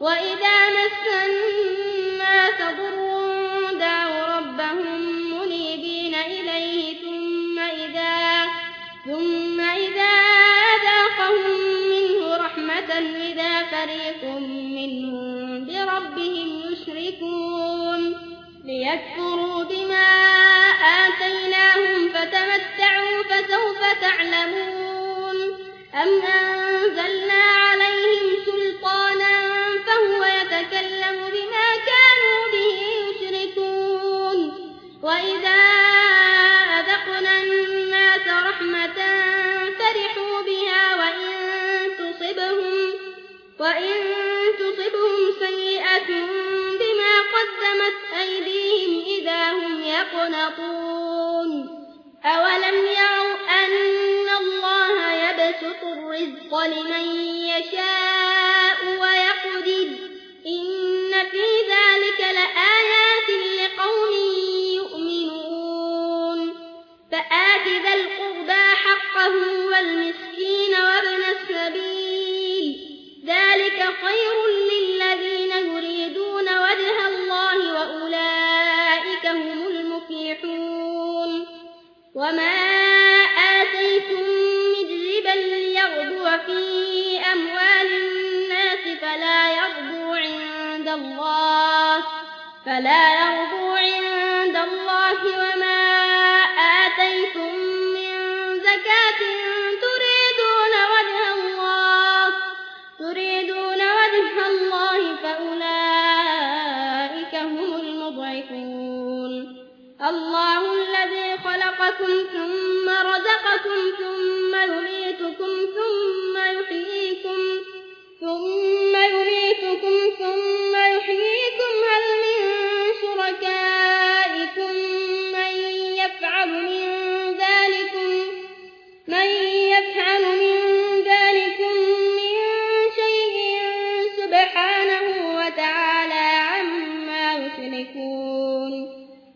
وإذا مس الناس ضر دعوا ربهم منيبين إليه ثم إذا, ثم إذا ذاقهم منه رحمة إذا فريق منهم بربهم يشركون ليكفروا بما آتيناهم فتمتعوا فسوف تعلمون أم أنزلنا رحمة فرحوا بها وإن تصبهم, وإن تصبهم سيئة بما قدمت أيديهم إذا هم يقنطون. أولم يروا أن الله يبسط الرزق لمن يشاء؟ حقه والمسكين وابن السبيل. ذلك خير للذين يريدون وجه الله وأولئك هم المفلحون. وما آتيتم من ربا في أموال الناس فلا يرضو عند الله. فلا عند الله وما ثم رزقكم ثم يميتكم ثم